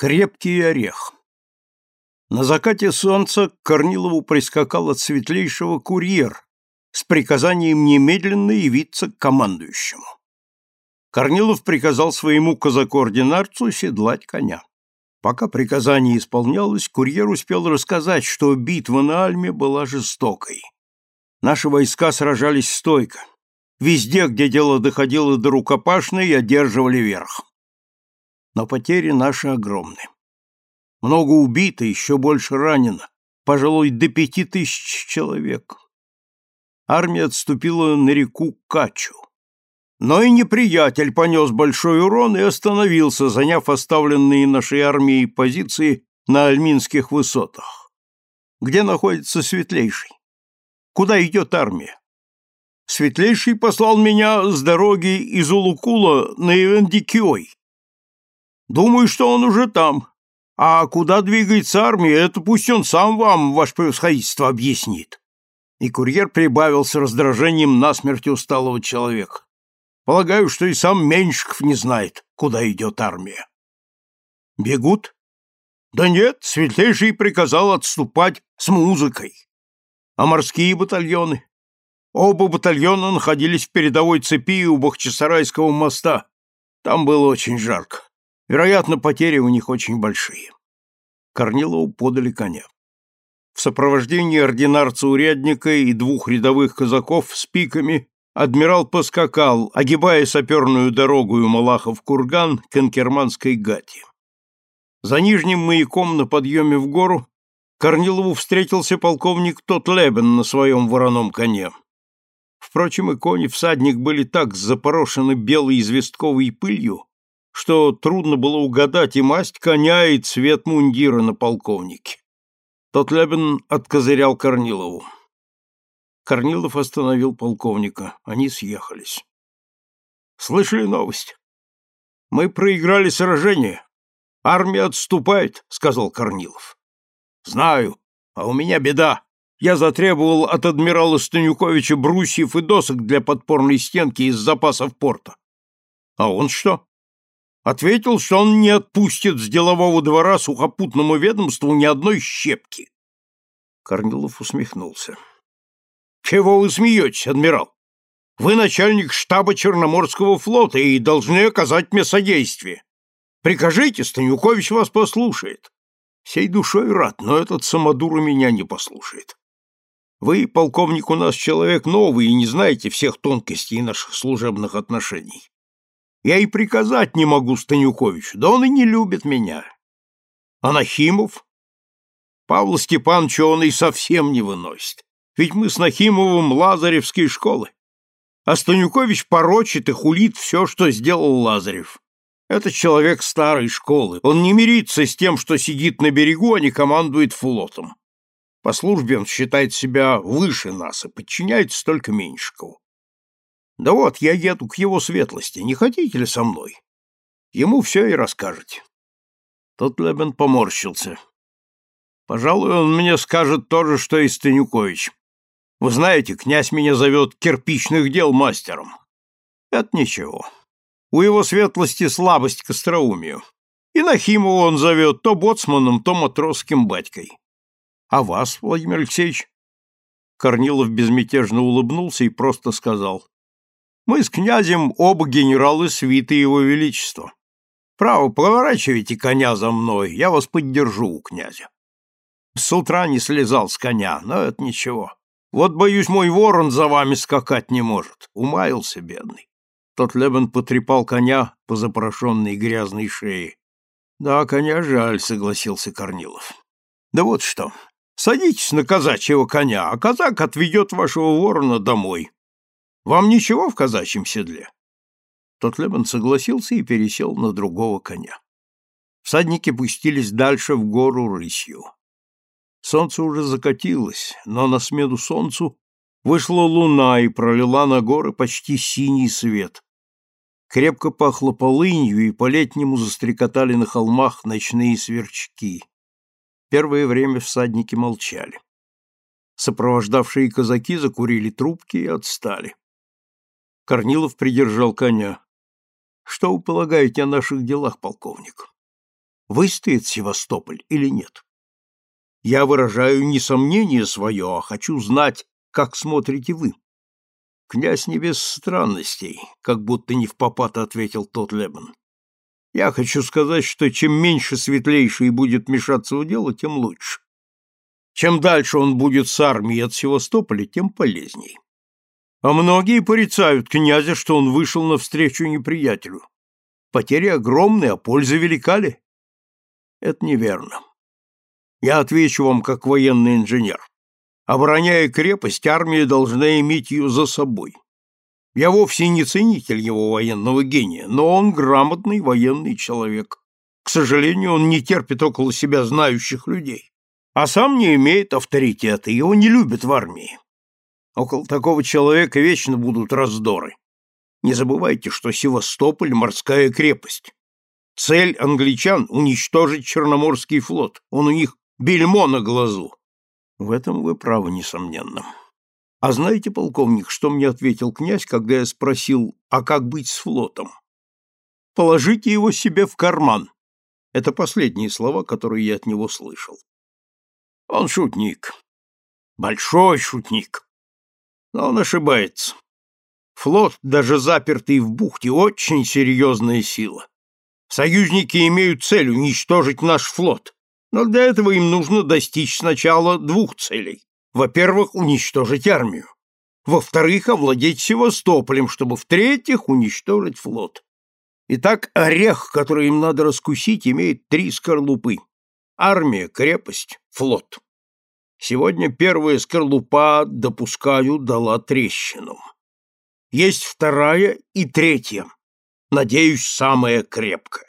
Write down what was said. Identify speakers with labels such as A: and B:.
A: Крепкий орех. На закате солнца к Корнилову прискакал от светлейшего курьер с приказанием немедленно явиться к командующему. Корнилов приказал своему казаку-ординарцу седлать коня. Пока приказание исполнялось, курьер успел рассказать, что битва на Альме была жестокой. Наши войска сражались стойко. Везде, где дело доходило до рукопашной, одерживали верх но потери наши огромны. Много убито, еще больше ранено, пожалуй, до пяти тысяч человек. Армия отступила на реку Качу. Но и неприятель понес большой урон и остановился, заняв оставленные нашей армией позиции на Альминских высотах. Где находится Светлейший? Куда идет армия? Светлейший послал меня с дороги из Улукула на Ивендикиой. Думаю, что он уже там. А куда двигается армия, это пусть он сам вам, ваше превосходительство, объяснит. И курьер прибавил с раздражением насмерть усталого человека. Полагаю, что и сам Меньшиков не знает, куда идет армия. Бегут? Да нет, Светлейший приказал отступать с музыкой. А морские батальоны? Оба батальона находились в передовой цепи у Бахчисарайского моста. Там было очень жарко. Вероятно, потери у них очень большие. Корнилову подали коня. В сопровождении ординарца-урядника и двух рядовых казаков с пиками адмирал поскакал, огибая саперную дорогу у Малахов-Курган к Инкерманской гати. За нижним маяком на подъеме в гору Корнилову встретился полковник Тотлебен на своем вороном коне. Впрочем, и кони всадник были так запорошены белой известковой пылью, что трудно было угадать и масть коня, и цвет мундира на полковнике. Тот Лебен откозырял Корнилову. Корнилов остановил полковника. Они съехались. «Слышали новость? Мы проиграли сражение. Армия отступает», — сказал Корнилов. «Знаю, а у меня беда. Я затребовал от адмирала Станюковича брусьев и досок для подпорной стенки из запасов порта. А он что? Ответил, что он не отпустит с делового двора сухопутному ведомству ни одной щепки. Корнилов усмехнулся. «Чего вы смеетесь, адмирал? Вы начальник штаба Черноморского флота и должны оказать мне содействие. Прикажите, Станюкович вас послушает. Сей душой рад, но этот самодур меня не послушает. Вы, полковник, у нас человек новый и не знаете всех тонкостей наших служебных отношений. Я и приказать не могу Станюковичу, да он и не любит меня. А Нахимов? Павла Степановича он и совсем не выносит. Ведь мы с Нахимовым Лазаревские школы. А Станюкович порочит и хулит все, что сделал Лазарев. Это человек старой школы. Он не мирится с тем, что сидит на берегу, а не командует флотом. По службе он считает себя выше нас и подчиняется только Меньшикову. Да вот, я еду к его светлости, не хотите ли со мной? Ему все и расскажете. Тот Лебен поморщился. Пожалуй, он мне скажет то же, что и Станюкович. Вы знаете, князь меня зовет кирпичных дел мастером. Это ничего. У его светлости слабость к остроумию. И Нахимова он зовет то боцманом, то матросским батькой. А вас, Владимир Алексеевич? Корнилов безмятежно улыбнулся и просто сказал. Мы с князем оба генералы свиты его величества. Право, поворачивайте коня за мной, я вас поддержу у князя. С утра не слезал с коня, но это ничего. Вот, боюсь, мой ворон за вами скакать не может. Умаился, бедный. Тот Лебен потрепал коня по запорошенной грязной шее. Да, коня жаль, согласился Корнилов. Да вот что, садитесь на казачьего коня, а казак отведет вашего ворона домой. Вам ничего в казачьем седле? Тот согласился и пересел на другого коня. Всадники пустились дальше в гору рысью. Солнце уже закатилось, но на смену солнцу вышла луна и пролила на горы почти синий свет. Крепко пахло полынью, и по-летнему застрекотали на холмах ночные сверчки. Первое время всадники молчали. Сопровождавшие казаки закурили трубки и отстали. Корнилов придержал коня. Что вы полагаете о наших делах, полковник? Выстоит Севастополь или нет? Я выражаю не сомнение свое, а хочу знать, как смотрите вы. Князь не без странностей, как будто не в попад ответил тот Лебан. Я хочу сказать, что чем меньше светлейший будет мешаться в дело, тем лучше. Чем дальше он будет с армией от Севастополя, тем полезней. А многие порицают князя, что он вышел навстречу неприятелю. Потери огромные, а польза велика ли? Это неверно. Я отвечу вам как военный инженер. Обороняя крепость, армия должна иметь ее за собой. Я вовсе не ценитель его военного гения, но он грамотный военный человек. К сожалению, он не терпит около себя знающих людей, а сам не имеет авторитета, его не любят в армии. Около такого человека вечно будут раздоры. Не забывайте, что Севастополь — морская крепость. Цель англичан — уничтожить Черноморский флот. Он у них бельмо на глазу. В этом вы правы, несомненно. А знаете, полковник, что мне ответил князь, когда я спросил, а как быть с флотом? Положите его себе в карман. Это последние слова, которые я от него слышал. Он шутник. Большой шутник. Но он ошибается. Флот, даже запертый в бухте, очень серьезная сила. Союзники имеют цель уничтожить наш флот, но для этого им нужно достичь сначала двух целей. Во-первых, уничтожить армию. Во-вторых, овладеть Севастополем, чтобы в-третьих, уничтожить флот. Итак, орех, который им надо раскусить, имеет три скорлупы. Армия, крепость, флот. Сегодня первая скорлупа, допускаю, дала трещину. Есть вторая и третья, надеюсь, самая крепкая.